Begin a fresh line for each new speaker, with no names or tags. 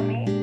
me.